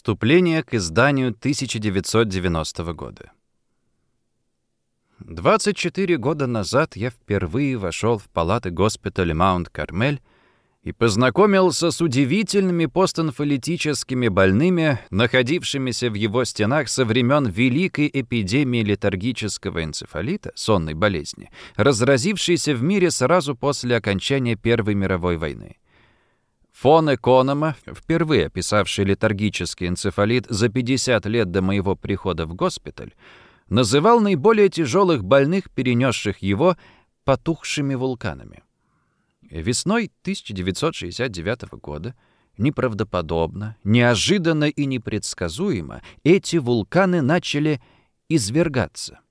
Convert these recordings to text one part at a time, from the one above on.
Вступление к изданию 1990 года. 24 года назад я впервые вошел в палаты госпиталя Маунт-Кармель и познакомился с удивительными постэнфолитическими больными, находившимися в его стенах со времен великой эпидемии летаргического энцефалита, сонной болезни, разразившейся в мире сразу после окончания Первой мировой войны. Фон Эконома, впервые описавший летаргический энцефалит за 50 лет до моего прихода в госпиталь, называл наиболее тяжелых больных, перенесших его, потухшими вулканами. Весной 1969 года неправдоподобно, неожиданно и непредсказуемо эти вулканы начали извергаться —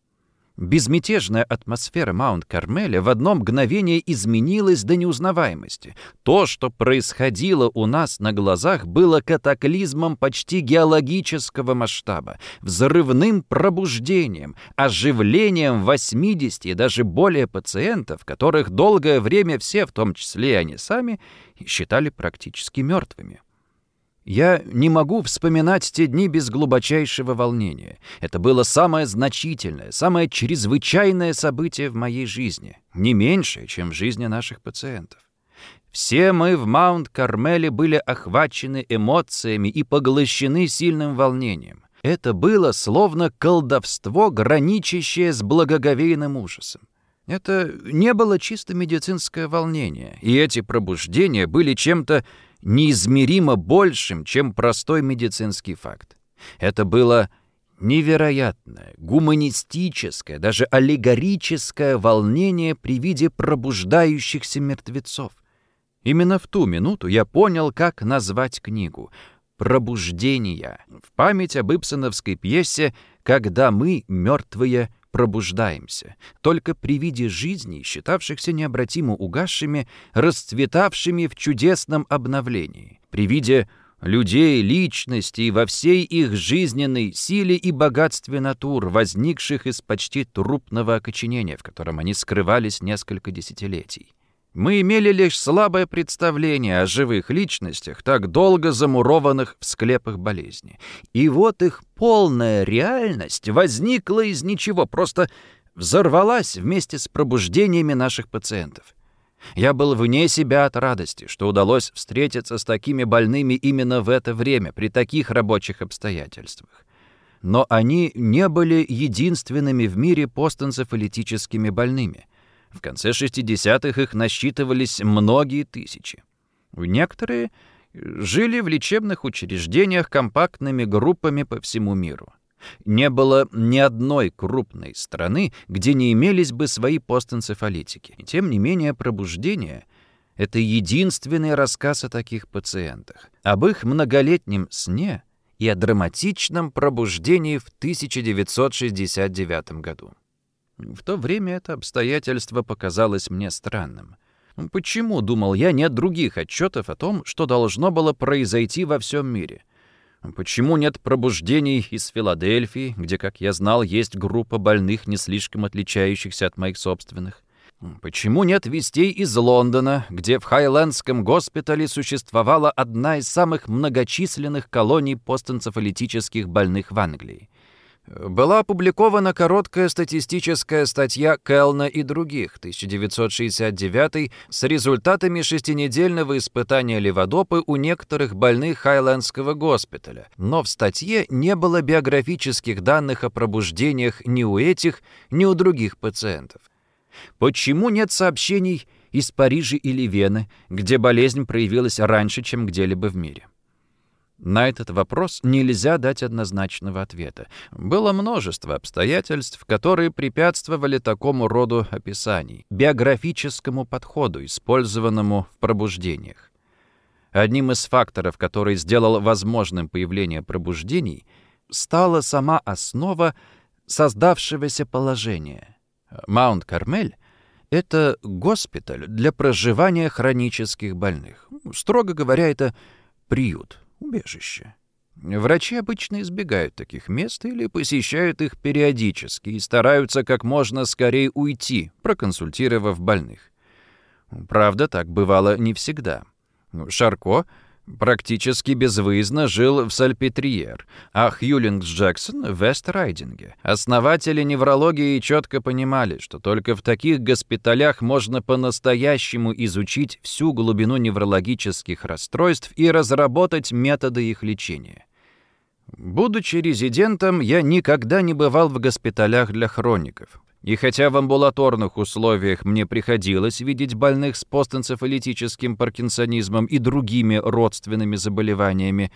Безмятежная атмосфера Маунт-Кармеля в одно мгновение изменилась до неузнаваемости. То, что происходило у нас на глазах, было катаклизмом почти геологического масштаба, взрывным пробуждением, оживлением 80 и даже более пациентов, которых долгое время все, в том числе и они сами, считали практически мертвыми. Я не могу вспоминать те дни без глубочайшего волнения. Это было самое значительное, самое чрезвычайное событие в моей жизни, не меньшее, чем в жизни наших пациентов. Все мы в Маунт-Кармеле были охвачены эмоциями и поглощены сильным волнением. Это было словно колдовство, граничащее с благоговейным ужасом. Это не было чисто медицинское волнение, и эти пробуждения были чем-то неизмеримо большим, чем простой медицинский факт. Это было невероятное, гуманистическое, даже аллегорическое волнение при виде пробуждающихся мертвецов. Именно в ту минуту я понял, как назвать книгу «Пробуждение» в память об Ипсоновской пьесе «Когда мы, мертвые, пробуждаемся, только при виде жизни, считавшихся необратимо угасшими, расцветавшими в чудесном обновлении, при виде людей, личностей во всей их жизненной силе и богатстве натур, возникших из почти трупного окоченения, в котором они скрывались несколько десятилетий. Мы имели лишь слабое представление о живых личностях, так долго замурованных в склепах болезни. И вот их полная реальность возникла из ничего, просто взорвалась вместе с пробуждениями наших пациентов. Я был вне себя от радости, что удалось встретиться с такими больными именно в это время, при таких рабочих обстоятельствах. Но они не были единственными в мире постэнцефалитическими больными. В конце 60-х их насчитывались многие тысячи. Некоторые жили в лечебных учреждениях компактными группами по всему миру. Не было ни одной крупной страны, где не имелись бы свои постэнцефалитики. И тем не менее пробуждение — это единственный рассказ о таких пациентах, об их многолетнем сне и о драматичном пробуждении в 1969 году. В то время это обстоятельство показалось мне странным. Почему, думал я, нет других отчетов о том, что должно было произойти во всем мире? Почему нет пробуждений из Филадельфии, где, как я знал, есть группа больных, не слишком отличающихся от моих собственных? Почему нет вестей из Лондона, где в Хайлендском госпитале существовала одна из самых многочисленных колоний постэнцефалитических больных в Англии? Была опубликована короткая статистическая статья Келна и других 1969 с результатами шестинедельного испытания леводопы у некоторых больных Хайлендского госпиталя, но в статье не было биографических данных о пробуждениях ни у этих, ни у других пациентов. Почему нет сообщений из Парижа или Вены, где болезнь проявилась раньше, чем где-либо в мире? На этот вопрос нельзя дать однозначного ответа. Было множество обстоятельств, которые препятствовали такому роду описаний, биографическому подходу, использованному в пробуждениях. Одним из факторов, который сделал возможным появление пробуждений, стала сама основа создавшегося положения. Маунт-Кармель — это госпиталь для проживания хронических больных. Строго говоря, это приют — убежище. Врачи обычно избегают таких мест или посещают их периодически и стараются как можно скорее уйти, проконсультировав больных. Правда, так бывало не всегда. Шарко практически безвыездно жил в Сальпетриер, а Хьюлингс Джексон в Вест-Райдинге. Основатели неврологии четко понимали, что только в таких госпиталях можно по-настоящему изучить всю глубину неврологических расстройств и разработать методы их лечения. Будучи резидентом, я никогда не бывал в госпиталях для хроников. И хотя в амбулаторных условиях мне приходилось видеть больных с постэнцефалитическим паркинсонизмом и другими родственными заболеваниями,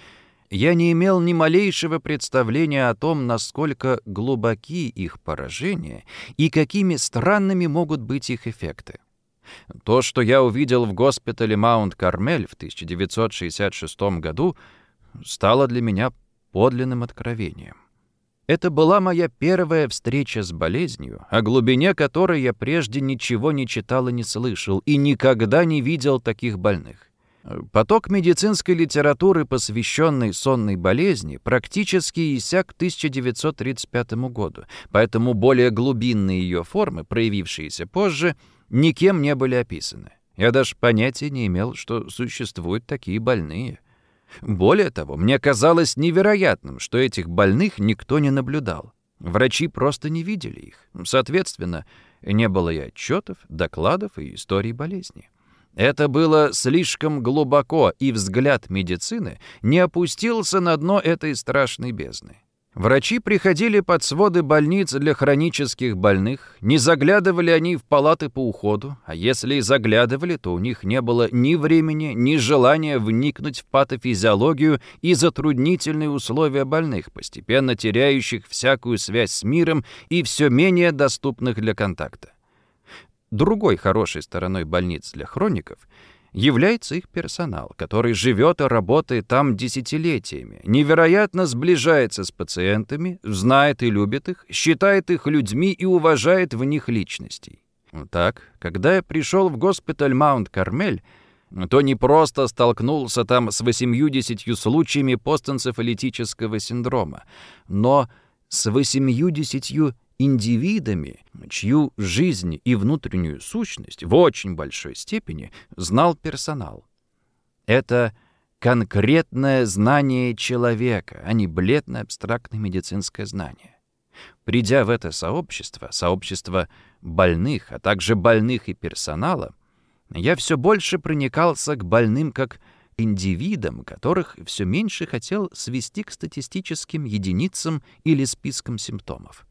я не имел ни малейшего представления о том, насколько глубоки их поражения и какими странными могут быть их эффекты. То, что я увидел в госпитале Маунт-Кармель в 1966 году, стало для меня подлинным откровением. Это была моя первая встреча с болезнью, о глубине которой я прежде ничего не читал и не слышал, и никогда не видел таких больных. Поток медицинской литературы, посвященный сонной болезни, практически иссяк к 1935 году, поэтому более глубинные ее формы, проявившиеся позже, никем не были описаны. Я даже понятия не имел, что существуют такие больные. Более того, мне казалось невероятным, что этих больных никто не наблюдал. Врачи просто не видели их. Соответственно, не было и отчетов, докладов и историй болезни. Это было слишком глубоко, и взгляд медицины не опустился на дно этой страшной бездны. Врачи приходили под своды больниц для хронических больных, не заглядывали они в палаты по уходу, а если и заглядывали, то у них не было ни времени, ни желания вникнуть в патофизиологию и затруднительные условия больных, постепенно теряющих всякую связь с миром и все менее доступных для контакта. Другой хорошей стороной больниц для хроников — является их персонал, который живет и работает там десятилетиями, невероятно сближается с пациентами, знает и любит их, считает их людьми и уважает в них личностей. Так, когда я пришел в госпиталь Маунт-Кармель, то не просто столкнулся там с 80 случаями постэнцефалитического синдрома, но с 80 индивидами, чью жизнь и внутреннюю сущность в очень большой степени знал персонал. Это конкретное знание человека, а не бледное абстрактное медицинское знание. Придя в это сообщество, сообщество больных, а также больных и персонала, я все больше проникался к больным как индивидам, которых все меньше хотел свести к статистическим единицам или спискам симптомов.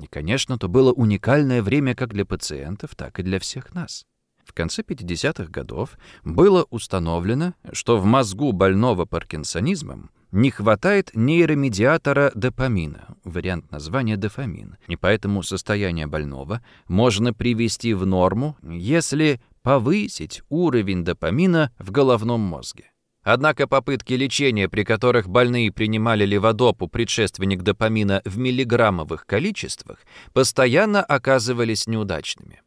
И, конечно, то было уникальное время как для пациентов, так и для всех нас. В конце 50-х годов было установлено, что в мозгу больного паркинсонизмом не хватает нейромедиатора допамина, вариант названия дофамин, и поэтому состояние больного можно привести в норму, если повысить уровень допамина в головном мозге. Однако попытки лечения, при которых больные принимали леводопу, предшественник допамина, в миллиграммовых количествах, постоянно оказывались неудачными.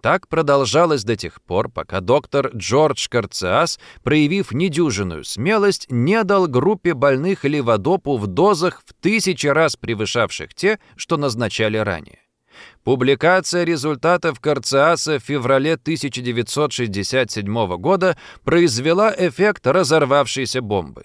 Так продолжалось до тех пор, пока доктор Джордж Карциас, проявив недюжинную смелость, не дал группе больных леводопу в дозах в тысячи раз превышавших те, что назначали ранее. Публикация результатов Карциаса в феврале 1967 года произвела эффект разорвавшейся бомбы.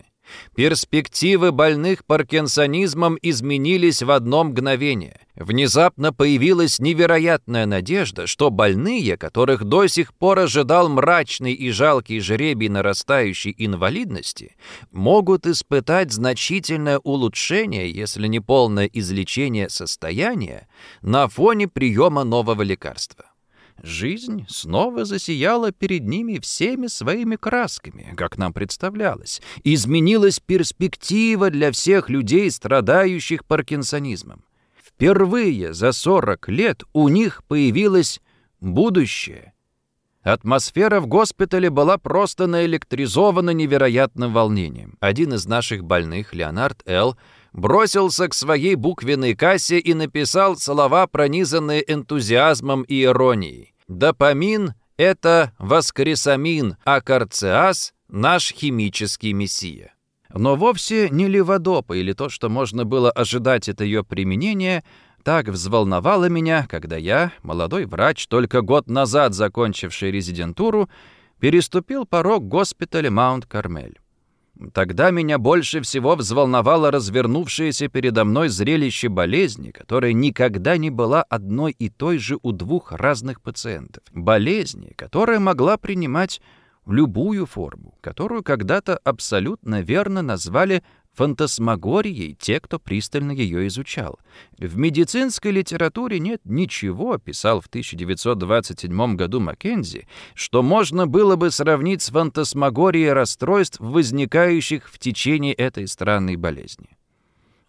Перспективы больных паркинсонизмом изменились в одно мгновение. Внезапно появилась невероятная надежда, что больные, которых до сих пор ожидал мрачный и жалкий жребий нарастающей инвалидности, могут испытать значительное улучшение, если не полное излечение состояния, на фоне приема нового лекарства. Жизнь снова засияла перед ними всеми своими красками, как нам представлялось. Изменилась перспектива для всех людей, страдающих паркинсонизмом. Впервые за 40 лет у них появилось будущее. Атмосфера в госпитале была просто наэлектризована невероятным волнением. Один из наших больных, Леонард Л., бросился к своей буквенной кассе и написал слова, пронизанные энтузиазмом и иронией. «Допамин — это воскресамин, а карциас — наш химический мессия». Но вовсе не леводопа или то, что можно было ожидать от ее применения, так взволновало меня, когда я, молодой врач, только год назад закончивший резидентуру, переступил порог госпиталя Маунт-Кармель. Тогда меня больше всего взволновало развернувшееся передо мной зрелище болезни, которая никогда не была одной и той же у двух разных пациентов. Болезни, которая могла принимать любую форму, которую когда-то абсолютно верно назвали фантасмагорией те, кто пристально ее изучал. В медицинской литературе нет ничего, писал в 1927 году Маккензи, что можно было бы сравнить с фантасмагорией расстройств, возникающих в течение этой странной болезни.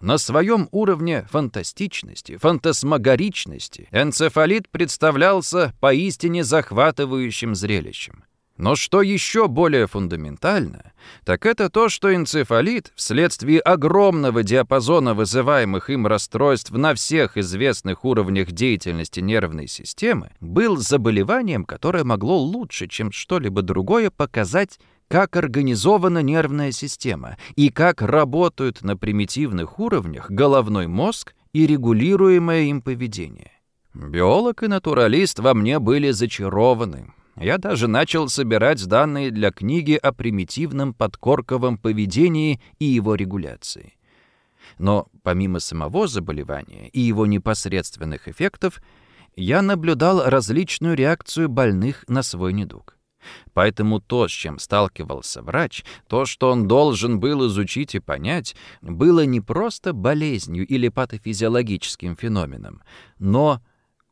На своем уровне фантастичности, фантасмагоричности энцефалит представлялся поистине захватывающим зрелищем. Но что еще более фундаментально, так это то, что энцефалит вследствие огромного диапазона вызываемых им расстройств на всех известных уровнях деятельности нервной системы был заболеванием, которое могло лучше, чем что-либо другое, показать как организована нервная система и как работают на примитивных уровнях головной мозг и регулируемое им поведение. Биолог и натуралист во мне были зачарованы, я даже начал собирать данные для книги о примитивном подкорковом поведении и его регуляции. Но помимо самого заболевания и его непосредственных эффектов, я наблюдал различную реакцию больных на свой недуг. Поэтому то, с чем сталкивался врач, то, что он должен был изучить и понять, было не просто болезнью или патофизиологическим феноменом, но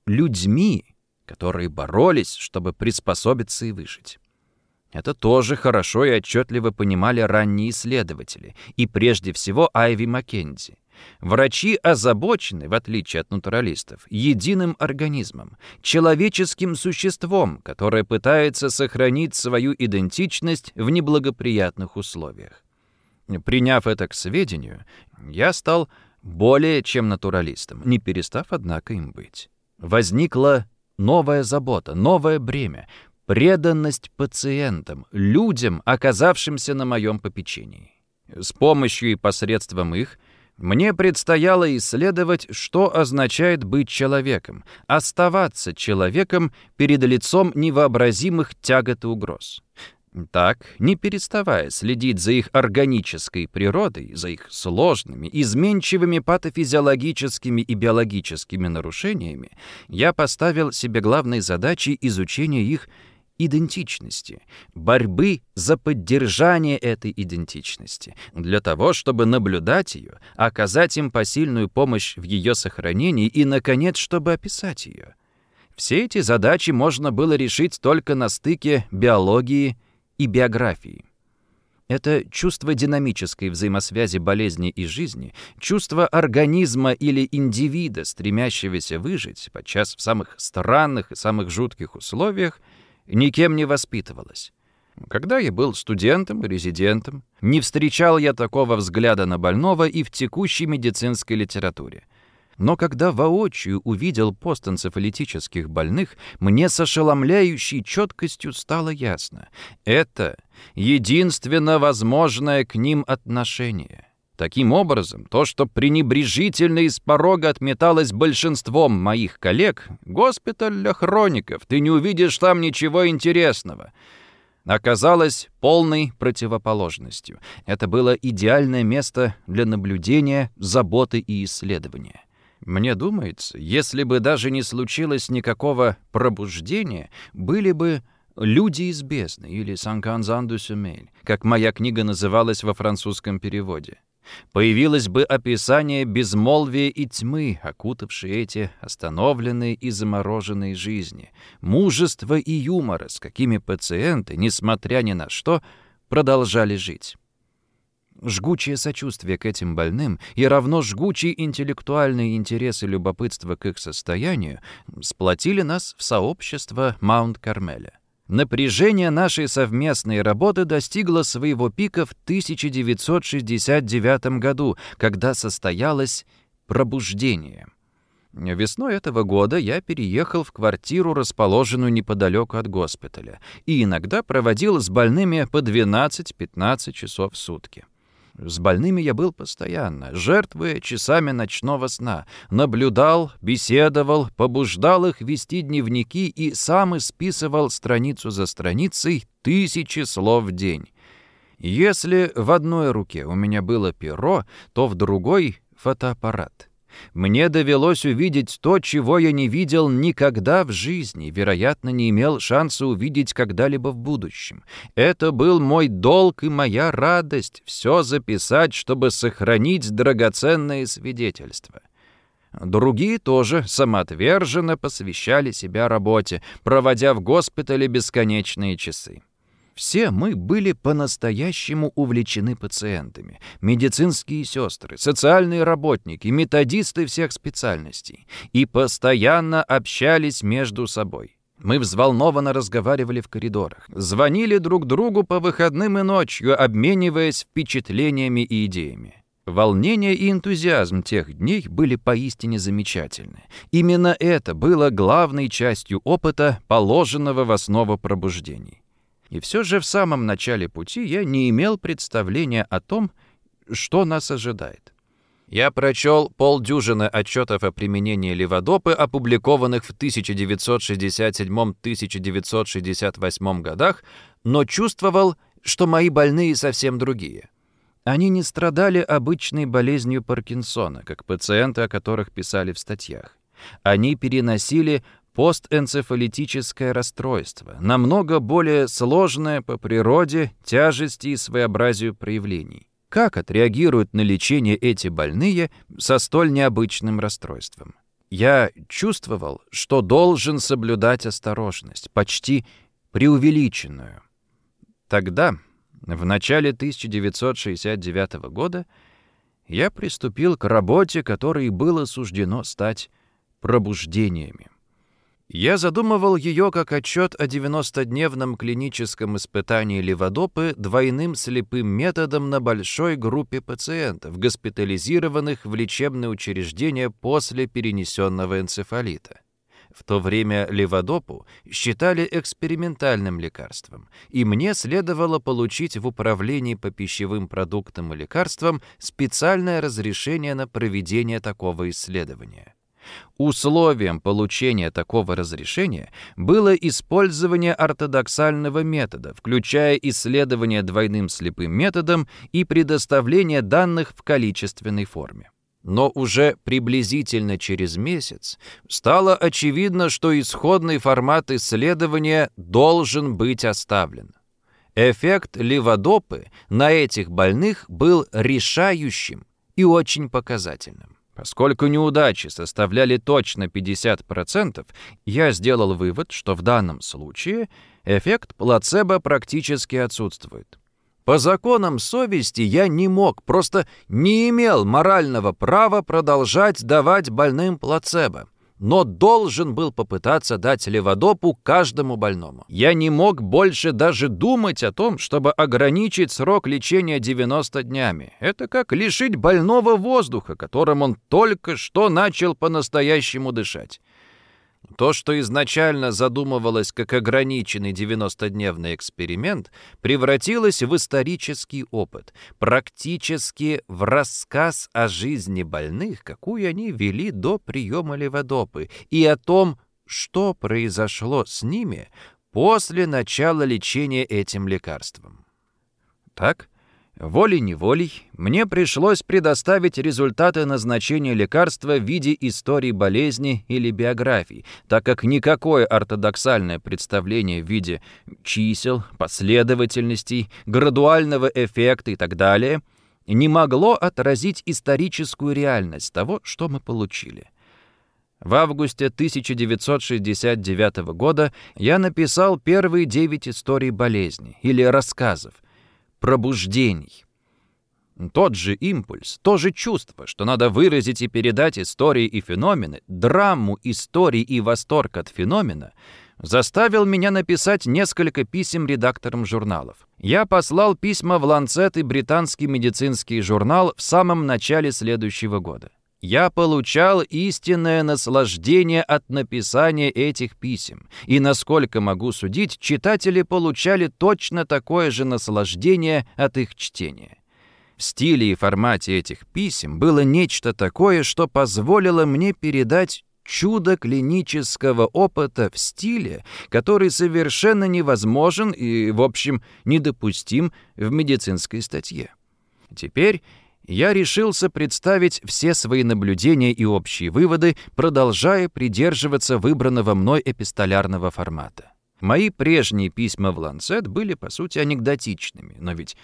людьми, которые боролись, чтобы приспособиться и выжить. Это тоже хорошо и отчетливо понимали ранние исследователи, и прежде всего Айви Маккензи. Врачи озабочены, в отличие от натуралистов, единым организмом, человеческим существом, которое пытается сохранить свою идентичность в неблагоприятных условиях. Приняв это к сведению, я стал более чем натуралистом, не перестав, однако, им быть. Возникла новая забота, новое бремя, преданность пациентам, людям, оказавшимся на моем попечении. С помощью и посредством их мне предстояло исследовать, что означает быть человеком, оставаться человеком перед лицом невообразимых тягот и угроз. Так, не переставая следить за их органической природой, за их сложными, изменчивыми патофизиологическими и биологическими нарушениями, я поставил себе главной задачей изучения их идентичности, борьбы за поддержание этой идентичности, для того, чтобы наблюдать ее, оказать им посильную помощь в ее сохранении и, наконец, чтобы описать ее. Все эти задачи можно было решить только на стыке биологии и биографии. Это чувство динамической взаимосвязи болезни и жизни, чувство организма или индивида, стремящегося выжить, подчас в самых странных и самых жутких условиях, никем не воспитывалось. Когда я был студентом и резидентом, не встречал я такого взгляда на больного и в текущей медицинской литературе. Но когда воочию увидел постэнцефалитических больных, мне с ошеломляющей четкостью стало ясно. Это единственно возможное к ним отношение. Таким образом, то, что пренебрежительно из порога отметалось большинством моих коллег, госпиталь для хроников, ты не увидишь там ничего интересного, оказалось полной противоположностью. Это было идеальное место для наблюдения, заботы и исследования. Мне думается, если бы даже не случилось никакого пробуждения, были бы «Люди из бездны» или «Санканзан Сюмель», как моя книга называлась во французском переводе. Появилось бы описание безмолвия и тьмы, окутавшие эти остановленные и замороженные жизни, мужества и юмора, с какими пациенты, несмотря ни на что, продолжали жить. Жгучее сочувствие к этим больным и равно жгучий интеллектуальный интерес и любопытство к их состоянию сплотили нас в сообщество Маунт-Кармеля. Напряжение нашей совместной работы достигло своего пика в 1969 году, когда состоялось пробуждение. Весной этого года я переехал в квартиру, расположенную неподалеку от госпиталя, и иногда проводил с больными по 12-15 часов в сутки. С больными я был постоянно, жертвуя часами ночного сна. Наблюдал, беседовал, побуждал их вести дневники и сам исписывал страницу за страницей тысячи слов в день. Если в одной руке у меня было перо, то в другой — фотоаппарат. Мне довелось увидеть то, чего я не видел никогда в жизни, вероятно, не имел шанса увидеть когда-либо в будущем. Это был мой долг и моя радость — все записать, чтобы сохранить драгоценные свидетельства. Другие тоже самоотверженно посвящали себя работе, проводя в госпитале бесконечные часы. Все мы были по-настоящему увлечены пациентами. Медицинские сестры, социальные работники, методисты всех специальностей. И постоянно общались между собой. Мы взволнованно разговаривали в коридорах, звонили друг другу по выходным и ночью, обмениваясь впечатлениями и идеями. Волнение и энтузиазм тех дней были поистине замечательны. Именно это было главной частью опыта, положенного в основу пробуждений. И все же в самом начале пути я не имел представления о том, что нас ожидает. Я прочел полдюжины отчетов о применении леводопы, опубликованных в 1967-1968 годах, но чувствовал, что мои больные совсем другие. Они не страдали обычной болезнью Паркинсона, как пациенты, о которых писали в статьях. Они переносили постэнцефалитическое расстройство, намного более сложное по природе, тяжести и своеобразию проявлений. Как отреагируют на лечение эти больные со столь необычным расстройством? Я чувствовал, что должен соблюдать осторожность, почти преувеличенную. Тогда, в начале 1969 года, я приступил к работе, которой было суждено стать пробуждениями. Я задумывал ее как отчет о 90-дневном клиническом испытании леводопы двойным слепым методом на большой группе пациентов, госпитализированных в лечебные учреждения после перенесенного энцефалита. В то время леводопу считали экспериментальным лекарством, и мне следовало получить в управлении по пищевым продуктам и лекарствам специальное разрешение на проведение такого исследования. Условием получения такого разрешения было использование ортодоксального метода, включая исследование двойным слепым методом и предоставление данных в количественной форме. Но уже приблизительно через месяц стало очевидно, что исходный формат исследования должен быть оставлен. Эффект леводопы на этих больных был решающим и очень показательным. Поскольку неудачи составляли точно 50%, я сделал вывод, что в данном случае эффект плацебо практически отсутствует. По законам совести я не мог, просто не имел морального права продолжать давать больным плацебо но должен был попытаться дать леводопу каждому больному. Я не мог больше даже думать о том, чтобы ограничить срок лечения 90 днями. Это как лишить больного воздуха, которым он только что начал по-настоящему дышать. То, что изначально задумывалось как ограниченный 90-дневный эксперимент, превратилось в исторический опыт, практически в рассказ о жизни больных, какую они вели до приема леводопы, и о том, что произошло с ними после начала лечения этим лекарством. Так, Волей-неволей мне пришлось предоставить результаты назначения лекарства в виде истории болезни или биографий, так как никакое ортодоксальное представление в виде чисел, последовательностей, градуального эффекта и так далее не могло отразить историческую реальность того, что мы получили. В августе 1969 года я написал первые девять историй болезни или рассказов, пробуждений. Тот же импульс, то же чувство, что надо выразить и передать истории и феномены, драму истории и восторг от феномена, заставил меня написать несколько писем редакторам журналов. Я послал письма в Ланцет и британский медицинский журнал в самом начале следующего года. Я получал истинное наслаждение от написания этих писем, и, насколько могу судить, читатели получали точно такое же наслаждение от их чтения. В стиле и формате этих писем было нечто такое, что позволило мне передать чудо клинического опыта в стиле, который совершенно невозможен и, в общем, недопустим в медицинской статье. Теперь я решился представить все свои наблюдения и общие выводы, продолжая придерживаться выбранного мной эпистолярного формата. Мои прежние письма в Ланцет были, по сути, анекдотичными, но ведь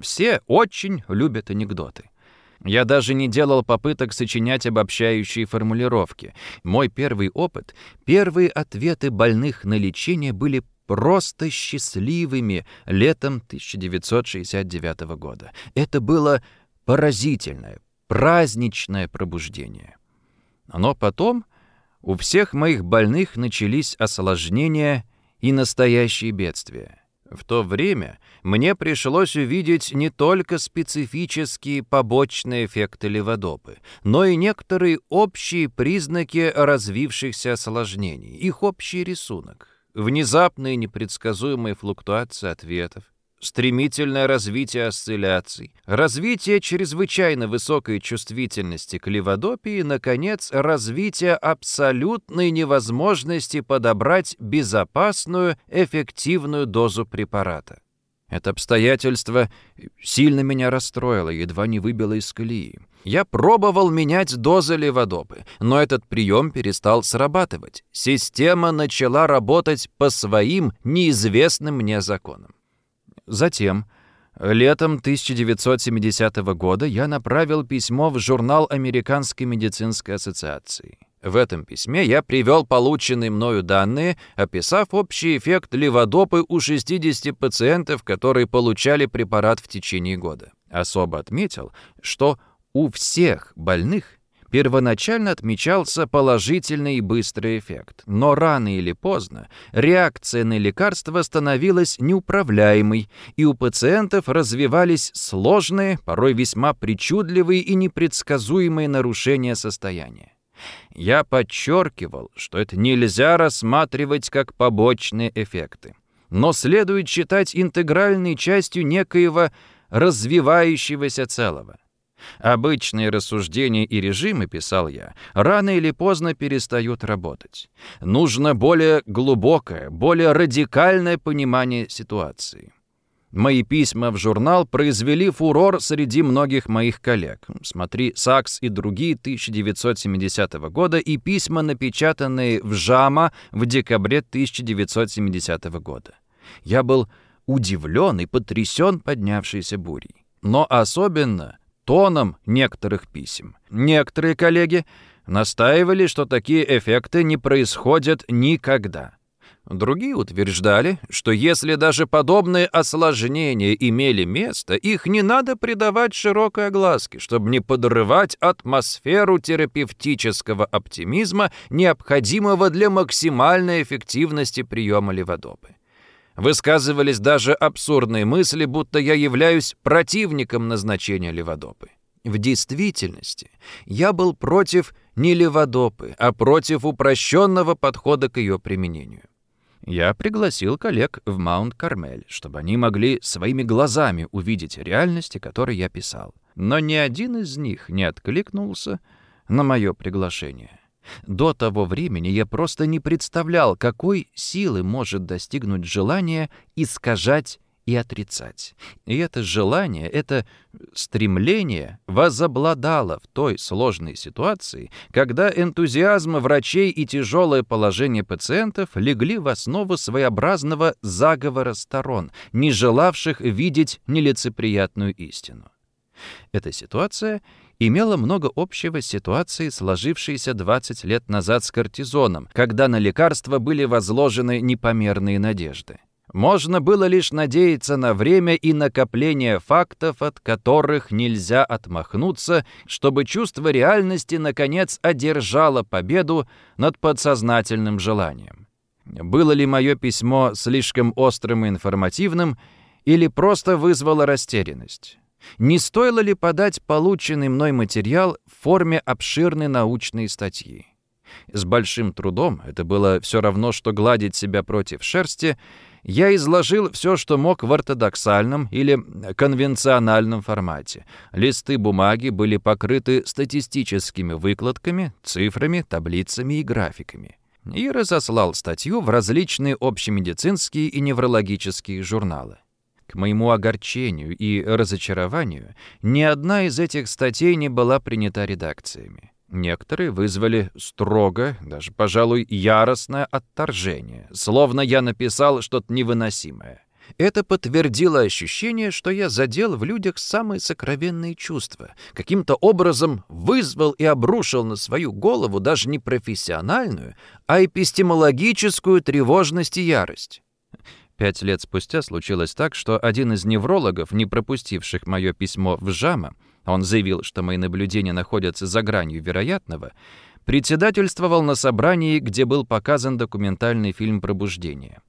все очень любят анекдоты. Я даже не делал попыток сочинять обобщающие формулировки. Мой первый опыт, первые ответы больных на лечение были просто счастливыми летом 1969 года. Это было поразительное, праздничное пробуждение. Но потом у всех моих больных начались осложнения и настоящие бедствия. В то время мне пришлось увидеть не только специфические побочные эффекты леводопы, но и некоторые общие признаки развившихся осложнений, их общий рисунок, внезапные непредсказуемые флуктуации ответов, стремительное развитие осцилляций, развитие чрезвычайно высокой чувствительности к леводопии и, наконец, развитие абсолютной невозможности подобрать безопасную, эффективную дозу препарата. Это обстоятельство сильно меня расстроило, едва не выбило из колеи. Я пробовал менять дозы леводопы, но этот прием перестал срабатывать. Система начала работать по своим неизвестным мне законам. Затем, летом 1970 года я направил письмо в журнал Американской медицинской ассоциации. В этом письме я привел полученные мною данные, описав общий эффект леводопы у 60 пациентов, которые получали препарат в течение года. Особо отметил, что у всех больных первоначально отмечался положительный и быстрый эффект, но рано или поздно реакция на лекарство становилась неуправляемой, и у пациентов развивались сложные, порой весьма причудливые и непредсказуемые нарушения состояния. Я подчеркивал, что это нельзя рассматривать как побочные эффекты, но следует считать интегральной частью некоего развивающегося целого. Обычные рассуждения и режимы, писал я, рано или поздно перестают работать. Нужно более глубокое, более радикальное понимание ситуации. Мои письма в журнал произвели фурор среди многих моих коллег. Смотри «Сакс» и другие 1970 года и письма, напечатанные в «Жама» в декабре 1970 года. Я был удивлен и потрясен поднявшейся бурей. Но особенно тоном некоторых писем. Некоторые коллеги настаивали, что такие эффекты не происходят никогда. Другие утверждали, что если даже подобные осложнения имели место, их не надо придавать широкой огласке, чтобы не подрывать атмосферу терапевтического оптимизма, необходимого для максимальной эффективности приема леводопы. Высказывались даже абсурдные мысли, будто я являюсь противником назначения леводопы. В действительности я был против не леводопы, а против упрощенного подхода к ее применению. Я пригласил коллег в Маунт-Кармель, чтобы они могли своими глазами увидеть реальности, которые я писал. Но ни один из них не откликнулся на мое приглашение. До того времени я просто не представлял, какой силы может достигнуть желание искажать и отрицать. И это желание, это стремление возобладало в той сложной ситуации, когда энтузиазм врачей и тяжелое положение пациентов легли в основу своеобразного заговора сторон, не желавших видеть нелицеприятную истину. Эта ситуация имела много общего с ситуацией, сложившейся 20 лет назад с кортизоном, когда на лекарства были возложены непомерные надежды. Можно было лишь надеяться на время и накопление фактов, от которых нельзя отмахнуться, чтобы чувство реальности, наконец, одержало победу над подсознательным желанием. Было ли мое письмо слишком острым и информативным, или просто вызвало растерянность? Не стоило ли подать полученный мной материал в форме обширной научной статьи? С большим трудом, это было все равно, что гладить себя против шерсти, я изложил все, что мог в ортодоксальном или конвенциональном формате. Листы бумаги были покрыты статистическими выкладками, цифрами, таблицами и графиками. И разослал статью в различные общемедицинские и неврологические журналы. К моему огорчению и разочарованию, ни одна из этих статей не была принята редакциями. Некоторые вызвали строго, даже, пожалуй, яростное отторжение, словно я написал что-то невыносимое. Это подтвердило ощущение, что я задел в людях самые сокровенные чувства, каким-то образом вызвал и обрушил на свою голову даже не профессиональную, а эпистемологическую тревожность и ярость. Пять лет спустя случилось так, что один из неврологов, не пропустивших мое письмо в ЖАМа, он заявил, что мои наблюдения находятся за гранью вероятного, председательствовал на собрании, где был показан документальный фильм «Пробуждение».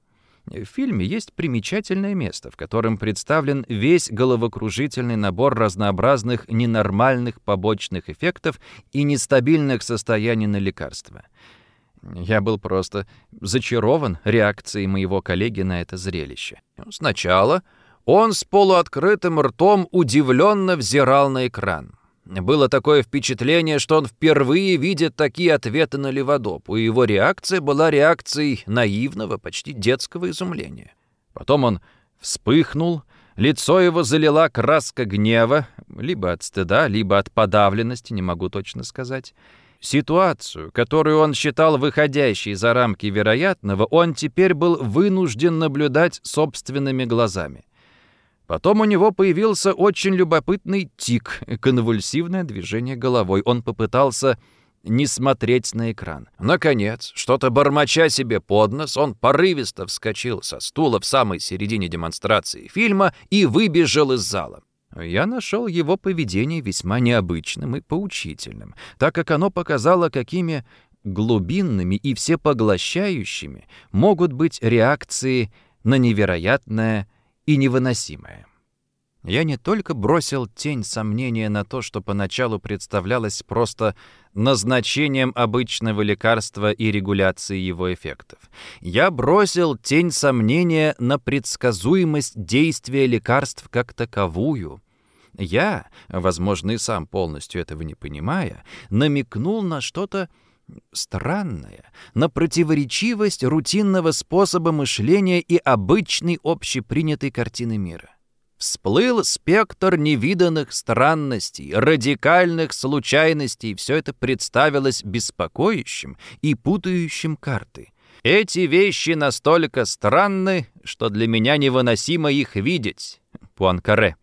В фильме есть примечательное место, в котором представлен весь головокружительный набор разнообразных ненормальных побочных эффектов и нестабильных состояний на лекарства. Я был просто зачарован реакцией моего коллеги на это зрелище. Сначала он с полуоткрытым ртом удивленно взирал на экран. Было такое впечатление, что он впервые видит такие ответы на Леводоп, и его реакция была реакцией наивного, почти детского изумления. Потом он вспыхнул, лицо его залила краска гнева, либо от стыда, либо от подавленности, не могу точно сказать. Ситуацию, которую он считал выходящей за рамки вероятного, он теперь был вынужден наблюдать собственными глазами. Потом у него появился очень любопытный тик, конвульсивное движение головой. Он попытался не смотреть на экран. Наконец, что-то бормоча себе под нос, он порывисто вскочил со стула в самой середине демонстрации фильма и выбежал из зала. Я нашел его поведение весьма необычным и поучительным, так как оно показало, какими глубинными и всепоглощающими могут быть реакции на невероятное и невыносимое. Я не только бросил тень сомнения на то, что поначалу представлялось просто назначением обычного лекарства и регуляции его эффектов. Я бросил тень сомнения на предсказуемость действия лекарств как таковую. Я, возможно, и сам полностью этого не понимая, намекнул на что-то странное, на противоречивость рутинного способа мышления и обычной общепринятой картины мира. Всплыл спектр невиданных странностей, радикальных случайностей, все это представилось беспокоящим и путающим карты. Эти вещи настолько странны, что для меня невыносимо их видеть. Пуанкаре.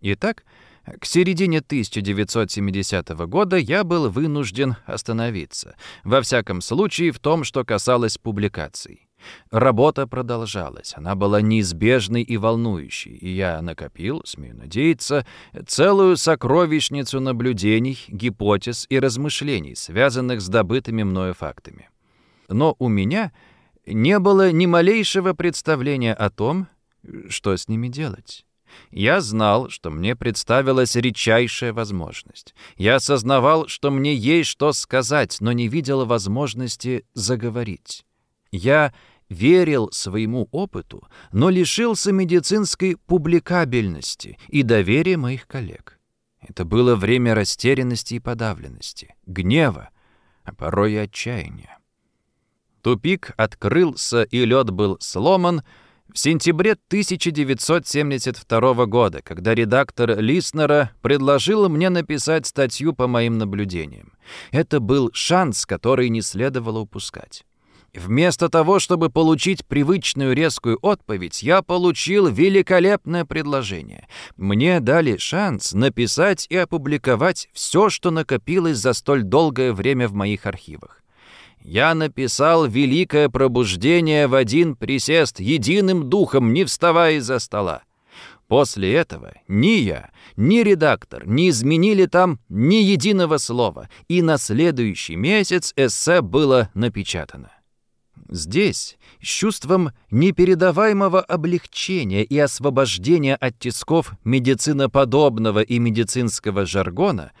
Итак, к середине 1970 года я был вынужден остановиться, во всяком случае в том, что касалось публикаций. Работа продолжалась, она была неизбежной и волнующей, и я накопил, смею надеяться, целую сокровищницу наблюдений, гипотез и размышлений, связанных с добытыми мною фактами. Но у меня не было ни малейшего представления о том, что с ними делать. Я знал, что мне представилась редчайшая возможность. Я осознавал, что мне есть что сказать, но не видел возможности заговорить. Я верил своему опыту, но лишился медицинской публикабельности и доверия моих коллег. Это было время растерянности и подавленности, гнева, а порой и отчаяния. Тупик открылся, и лед был сломан — в сентябре 1972 года, когда редактор Лиснера предложил мне написать статью по моим наблюдениям. Это был шанс, который не следовало упускать. Вместо того, чтобы получить привычную резкую отповедь, я получил великолепное предложение. Мне дали шанс написать и опубликовать все, что накопилось за столь долгое время в моих архивах я написал «Великое пробуждение» в один присест, единым духом, не вставая из-за стола. После этого ни я, ни редактор не изменили там ни единого слова, и на следующий месяц эссе было напечатано. Здесь, с чувством непередаваемого облегчения и освобождения от тисков медициноподобного и медицинского жаргона,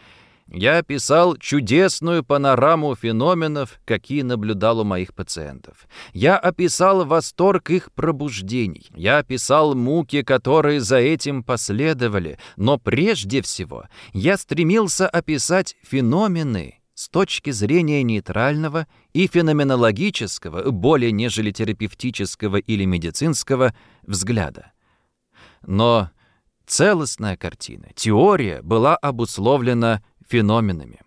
Я описал чудесную панораму феноменов, какие наблюдал у моих пациентов. Я описал восторг их пробуждений. Я описал муки, которые за этим последовали. Но прежде всего я стремился описать феномены с точки зрения нейтрального и феноменологического, более нежели терапевтического или медицинского взгляда. Но целостная картина, теория была обусловлена феноменами.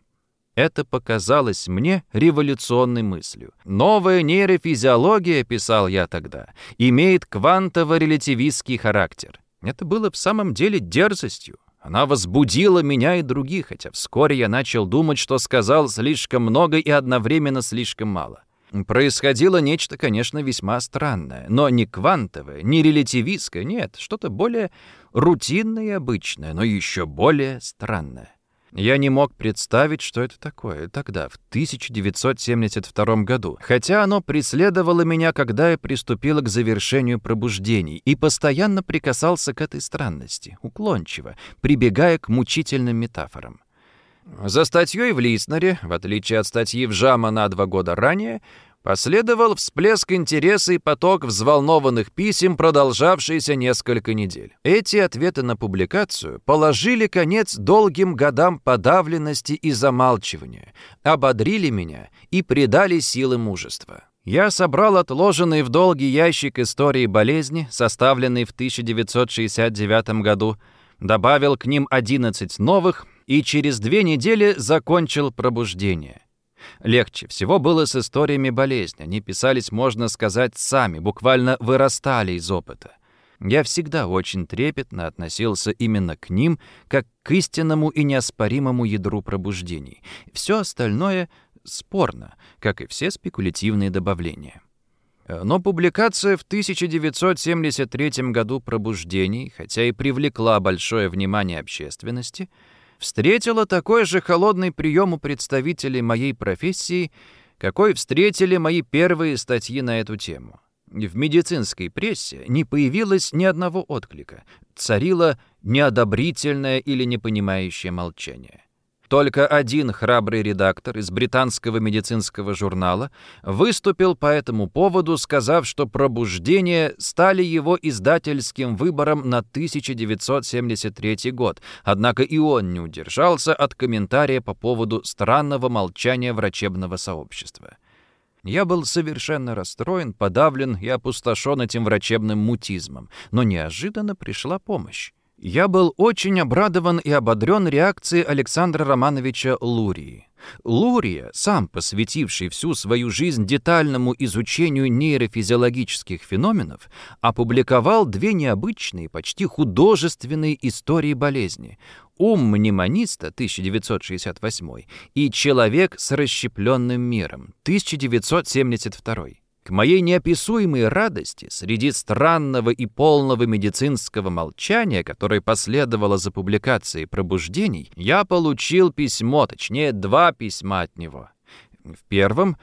Это показалось мне революционной мыслью. Новая нейрофизиология, писал я тогда, имеет квантово-релятивистский характер. Это было в самом деле дерзостью. Она возбудила меня и других, хотя вскоре я начал думать, что сказал слишком много и одновременно слишком мало. Происходило нечто, конечно, весьма странное, но не квантовое, не релятивистское, нет, что-то более рутинное и обычное, но еще более странное. Я не мог представить, что это такое тогда, в 1972 году, хотя оно преследовало меня, когда я приступила к завершению пробуждений и постоянно прикасался к этой странности, уклончиво, прибегая к мучительным метафорам. За статьей в Лиснере, в отличие от статьи в Жама на два года ранее, Последовал всплеск интереса и поток взволнованных писем, продолжавшийся несколько недель. Эти ответы на публикацию положили конец долгим годам подавленности и замалчивания, ободрили меня и придали силы мужества. Я собрал отложенный в долгий ящик истории болезни, составленный в 1969 году, добавил к ним 11 новых и через две недели закончил пробуждение. Легче всего было с историями болезни. Они писались, можно сказать, сами, буквально вырастали из опыта. Я всегда очень трепетно относился именно к ним, как к истинному и неоспоримому ядру пробуждений. Все остальное спорно, как и все спекулятивные добавления. Но публикация в 1973 году пробуждений, хотя и привлекла большое внимание общественности, встретила такой же холодный прием у представителей моей профессии, какой встретили мои первые статьи на эту тему. В медицинской прессе не появилось ни одного отклика. Царило неодобрительное или непонимающее молчание. Только один храбрый редактор из британского медицинского журнала выступил по этому поводу, сказав, что «Пробуждение» стали его издательским выбором на 1973 год, однако и он не удержался от комментария по поводу странного молчания врачебного сообщества. Я был совершенно расстроен, подавлен и опустошен этим врачебным мутизмом, но неожиданно пришла помощь. Я был очень обрадован и ободрен реакцией Александра Романовича Лурии. Лурия, сам посвятивший всю свою жизнь детальному изучению нейрофизиологических феноменов, опубликовал две необычные, почти художественные истории болезни «Ум мнемониста» 1968 и «Человек с расщепленным миром» 1972. К моей неописуемой радости, среди странного и полного медицинского молчания, которое последовало за публикацией пробуждений, я получил письмо, точнее, два письма от него. В первом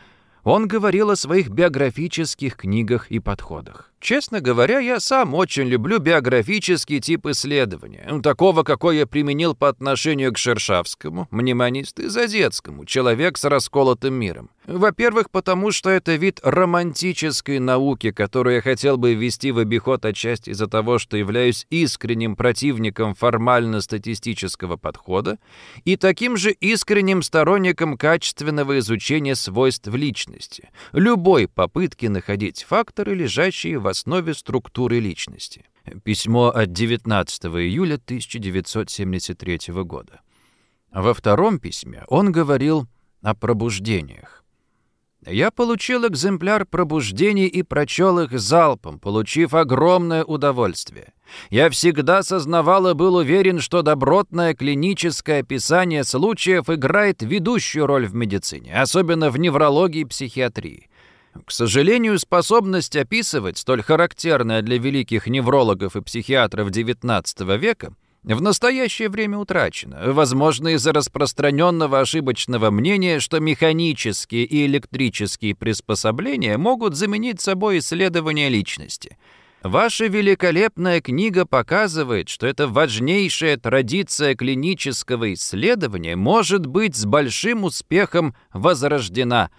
он говорил о своих биографических книгах и подходах. Честно говоря, я сам очень люблю биографический тип исследования, такого, какой я применил по отношению к Шершавскому, мнемонист и Задецкому, человек с расколотым миром. Во-первых, потому что это вид романтической науки, которую я хотел бы ввести в обиход отчасти из-за того, что являюсь искренним противником формально-статистического подхода и таким же искренним сторонником качественного изучения свойств личности, любой попытки находить факторы, лежащие в основе структуры личности. Письмо от 19 июля 1973 года. Во втором письме он говорил о пробуждениях. Я получил экземпляр пробуждений и прочел их залпом, получив огромное удовольствие. Я всегда сознавал и был уверен, что добротное клиническое описание случаев играет ведущую роль в медицине, особенно в неврологии и психиатрии. К сожалению, способность описывать, столь характерная для великих неврологов и психиатров XIX века, в настоящее время утрачена, возможно, из-за распространенного ошибочного мнения, что механические и электрические приспособления могут заменить собой исследование личности. Ваша великолепная книга показывает, что эта важнейшая традиция клинического исследования может быть с большим успехом возрождена.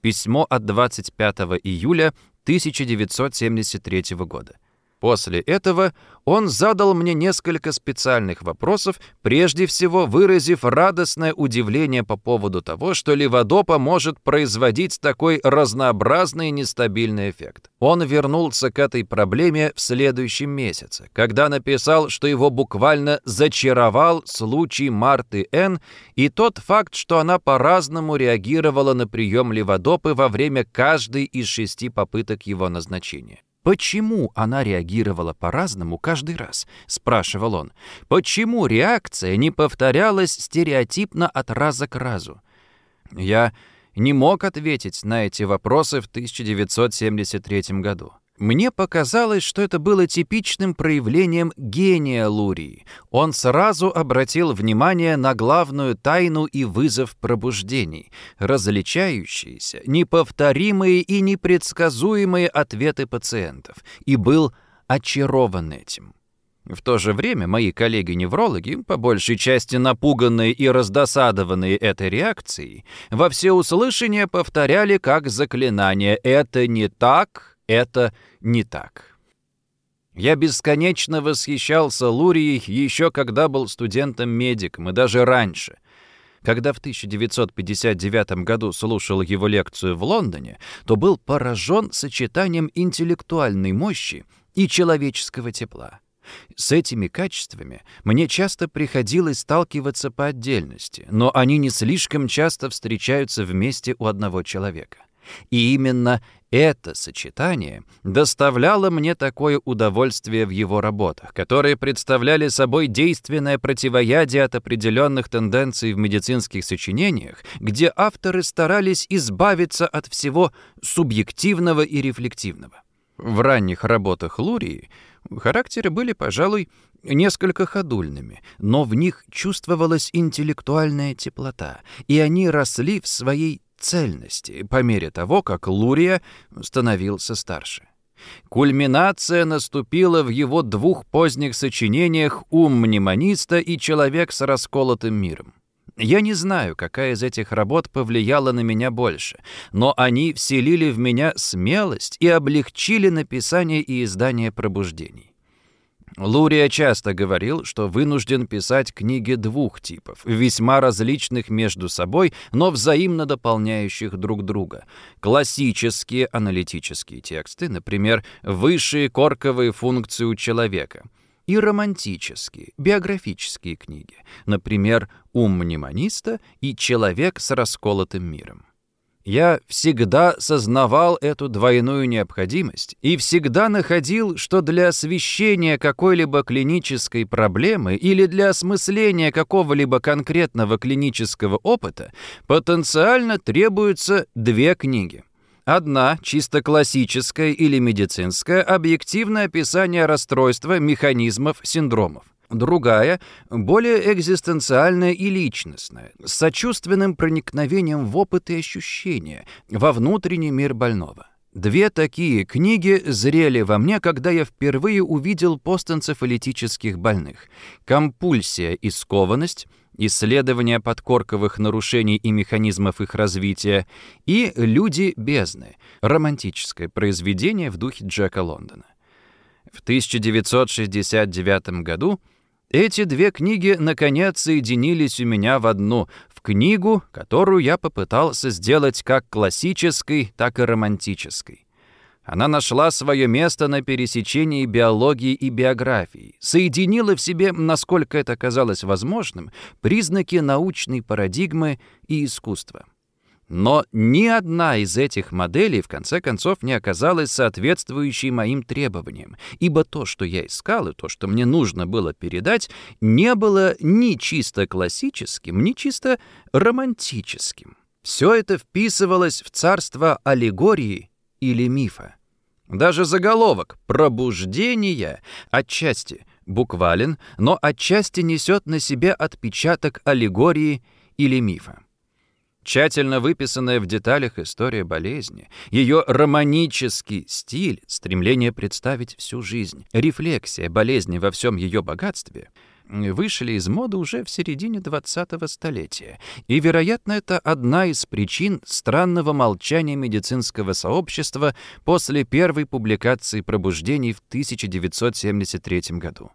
Письмо от 25 июля 1973 года. После этого он задал мне несколько специальных вопросов, прежде всего выразив радостное удивление по поводу того, что леводопа может производить такой разнообразный нестабильный эффект. Он вернулся к этой проблеме в следующем месяце, когда написал, что его буквально зачаровал случай Марты Н. и тот факт, что она по-разному реагировала на прием леводопы во время каждой из шести попыток его назначения. «Почему она реагировала по-разному каждый раз?» — спрашивал он. «Почему реакция не повторялась стереотипно от раза к разу?» Я не мог ответить на эти вопросы в 1973 году. Мне показалось, что это было типичным проявлением гения Лурии. Он сразу обратил внимание на главную тайну и вызов пробуждений, различающиеся, неповторимые и непредсказуемые ответы пациентов, и был очарован этим. В то же время мои коллеги-неврологи, по большей части напуганные и раздосадованные этой реакцией, во всеуслышание повторяли как заклинание «это не так», это не так. Я бесконечно восхищался Лурией еще когда был студентом-медиком, и даже раньше. Когда в 1959 году слушал его лекцию в Лондоне, то был поражен сочетанием интеллектуальной мощи и человеческого тепла. С этими качествами мне часто приходилось сталкиваться по отдельности, но они не слишком часто встречаются вместе у одного человека. И именно это сочетание доставляло мне такое удовольствие в его работах, которые представляли собой действенное противоядие от определенных тенденций в медицинских сочинениях, где авторы старались избавиться от всего субъективного и рефлективного. В ранних работах Лурии характеры были, пожалуй, несколько ходульными, но в них чувствовалась интеллектуальная теплота, и они росли в своей цельности по мере того, как Лурия становился старше. Кульминация наступила в его двух поздних сочинениях «Ум мнемониста» и «Человек с расколотым миром». Я не знаю, какая из этих работ повлияла на меня больше, но они вселили в меня смелость и облегчили написание и издание пробуждений. Лурия часто говорил, что вынужден писать книги двух типов, весьма различных между собой, но взаимно дополняющих друг друга. Классические аналитические тексты, например, «Высшие корковые функции у человека», и романтические, биографические книги, например, «Ум мнемониста» и «Человек с расколотым миром». Я всегда сознавал эту двойную необходимость и всегда находил, что для освещения какой-либо клинической проблемы или для осмысления какого-либо конкретного клинического опыта потенциально требуются две книги. Одна, чисто классическая или медицинская, объективное описание расстройства, механизмов, синдромов. Другая, более экзистенциальная и личностная, с сочувственным проникновением в опыт и ощущения, во внутренний мир больного. Две такие книги зрели во мне, когда я впервые увидел постэнцефалитических больных. «Компульсия и скованность», исследования подкорковых нарушений и механизмов их развития, и «Люди бездны» — романтическое произведение в духе Джека Лондона. В 1969 году эти две книги, наконец, соединились у меня в одну, в книгу, которую я попытался сделать как классической, так и романтической. Она нашла свое место на пересечении биологии и биографии, соединила в себе, насколько это казалось возможным, признаки научной парадигмы и искусства. Но ни одна из этих моделей в конце концов не оказалась соответствующей моим требованиям, ибо то, что я искал, и то, что мне нужно было передать, не было ни чисто классическим, ни чисто романтическим. Все это вписывалось в царство аллегории или мифа. Даже заголовок «Пробуждение» отчасти буквален, но отчасти несет на себе отпечаток аллегории или мифа. Тщательно выписанная в деталях история болезни, ее романический стиль, стремление представить всю жизнь, рефлексия болезни во всем ее богатстве вышли из моды уже в середине 20-го столетия. И, вероятно, это одна из причин странного молчания медицинского сообщества после первой публикации пробуждений в 1973 году.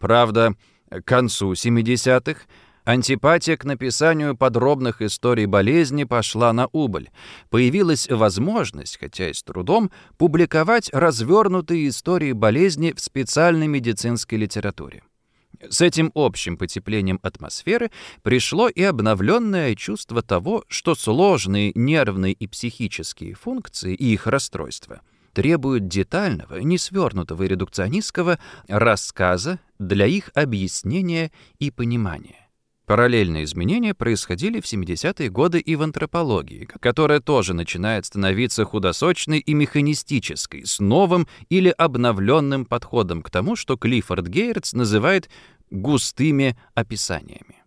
Правда, к концу 70-х Антипатия к написанию подробных историй болезни пошла на убыль. Появилась возможность, хотя и с трудом, публиковать развернутые истории болезни в специальной медицинской литературе. С этим общим потеплением атмосферы пришло и обновленное чувство того, что сложные нервные и психические функции и их расстройства требуют детального, несвернутого и редукционистского рассказа для их объяснения и понимания. Параллельные изменения происходили в 70-е годы и в антропологии, которая тоже начинает становиться худосочной и механистической, с новым или обновленным подходом к тому, что Клиффорд Гейртс называет густыми описаниями.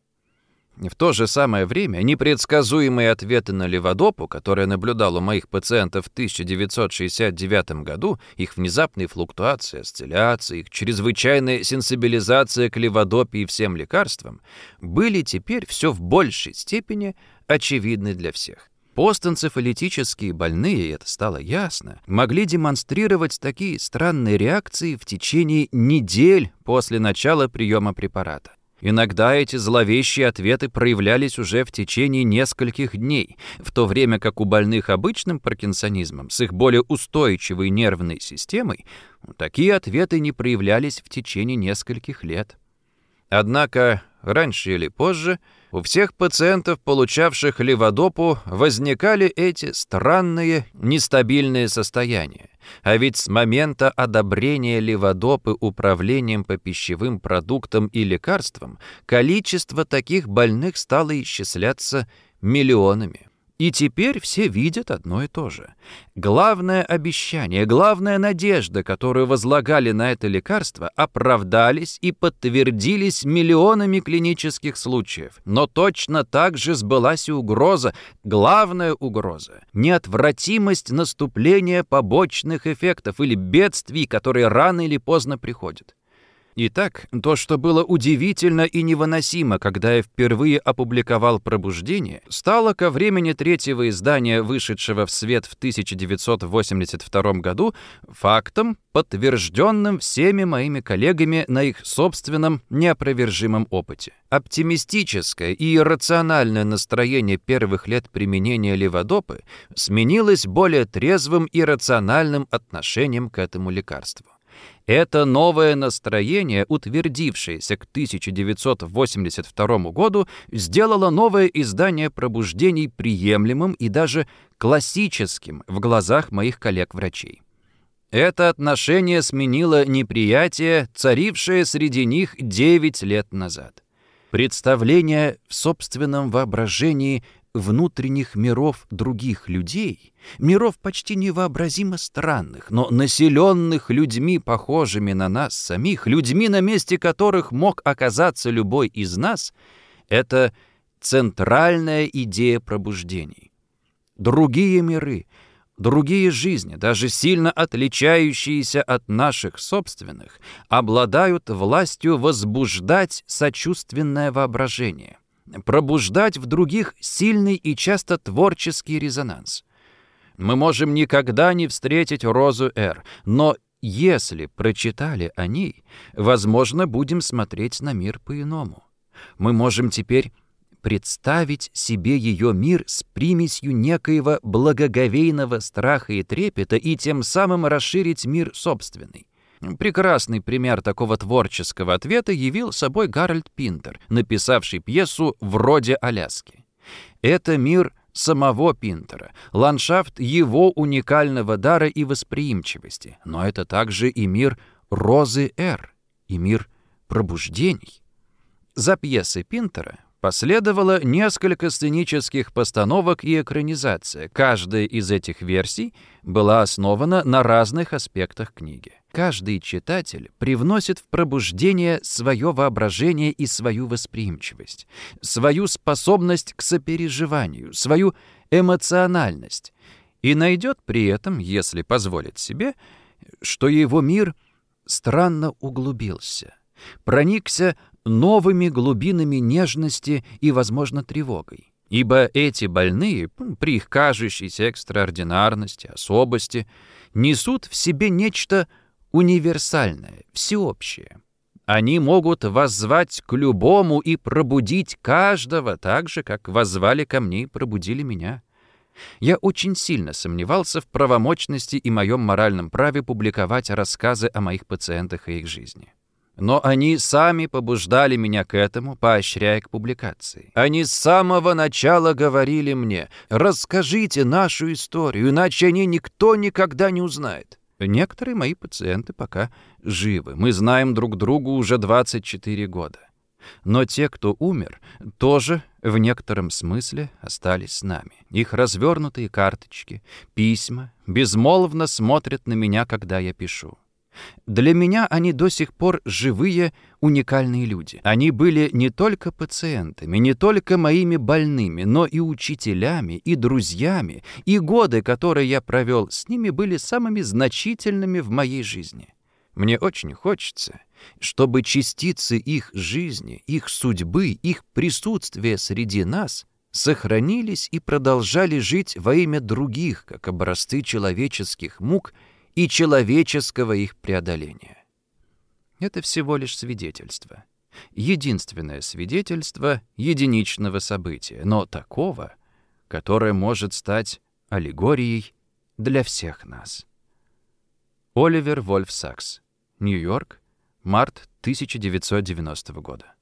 В то же самое время непредсказуемые ответы на леводопу, которые наблюдал у моих пациентов в 1969 году, их внезапные флуктуации, осцилляции, их чрезвычайная сенсибилизация к леводопе и всем лекарствам, были теперь все в большей степени очевидны для всех. Постэнцефалитические больные, это стало ясно, могли демонстрировать такие странные реакции в течение недель после начала приема препарата. Иногда эти зловещие ответы проявлялись уже в течение нескольких дней, в то время как у больных обычным паркинсонизмом с их более устойчивой нервной системой такие ответы не проявлялись в течение нескольких лет. Однако раньше или позже у всех пациентов, получавших леводопу, возникали эти странные нестабильные состояния. А ведь с момента одобрения леводопы управлением по пищевым продуктам и лекарствам количество таких больных стало исчисляться миллионами. И теперь все видят одно и то же. Главное обещание, главная надежда, которую возлагали на это лекарство, оправдались и подтвердились миллионами клинических случаев. Но точно так же сбылась и угроза, главная угроза — неотвратимость наступления побочных эффектов или бедствий, которые рано или поздно приходят. Итак, то, что было удивительно и невыносимо, когда я впервые опубликовал «Пробуждение», стало ко времени третьего издания, вышедшего в свет в 1982 году, фактом, подтвержденным всеми моими коллегами на их собственном неопровержимом опыте. Оптимистическое и иррациональное настроение первых лет применения леводопы сменилось более трезвым и рациональным отношением к этому лекарству. Это новое настроение, утвердившееся к 1982 году, сделало новое издание пробуждений приемлемым и даже классическим в глазах моих коллег-врачей. Это отношение сменило неприятие, царившее среди них 9 лет назад. Представление в собственном воображении внутренних миров других людей, миров почти невообразимо странных, но населенных людьми, похожими на нас самих, людьми, на месте которых мог оказаться любой из нас, это центральная идея пробуждений. Другие миры, другие жизни, даже сильно отличающиеся от наших собственных, обладают властью возбуждать сочувственное воображение пробуждать в других сильный и часто творческий резонанс. Мы можем никогда не встретить Розу Р, но если прочитали о ней, возможно, будем смотреть на мир по-иному. Мы можем теперь представить себе ее мир с примесью некоего благоговейного страха и трепета и тем самым расширить мир собственный. Прекрасный пример такого творческого ответа явил собой Гарольд Пинтер, написавший пьесу «Вроде Аляски». Это мир самого Пинтера, ландшафт его уникального дара и восприимчивости, но это также и мир Розы Р, и мир пробуждений. За пьесой Пинтера Последовало несколько сценических постановок и экранизация. Каждая из этих версий была основана на разных аспектах книги. Каждый читатель привносит в пробуждение свое воображение и свою восприимчивость, свою способность к сопереживанию, свою эмоциональность, и найдет при этом, если позволит себе, что его мир странно углубился, проникся новыми глубинами нежности и, возможно, тревогой. Ибо эти больные, при их кажущейся экстраординарности, особости, несут в себе нечто универсальное, всеобщее. Они могут воззвать к любому и пробудить каждого, так же, как воззвали ко мне и пробудили меня. Я очень сильно сомневался в правомочности и моем моральном праве публиковать рассказы о моих пациентах и их жизни. Но они сами побуждали меня к этому, поощряя к публикации. Они с самого начала говорили мне, расскажите нашу историю, иначе о никто никогда не узнает. Некоторые мои пациенты пока живы. Мы знаем друг другу уже 24 года. Но те, кто умер, тоже в некотором смысле остались с нами. Их развернутые карточки, письма безмолвно смотрят на меня, когда я пишу. Для меня они до сих пор живые, уникальные люди. Они были не только пациентами, не только моими больными, но и учителями, и друзьями, и годы, которые я провел с ними, были самыми значительными в моей жизни. Мне очень хочется, чтобы частицы их жизни, их судьбы, их присутствия среди нас сохранились и продолжали жить во имя других, как образцы человеческих мук — и человеческого их преодоления. Это всего лишь свидетельство. Единственное свидетельство единичного события, но такого, которое может стать аллегорией для всех нас. Оливер Вольф Сакс. Нью-Йорк. Март 1990 года.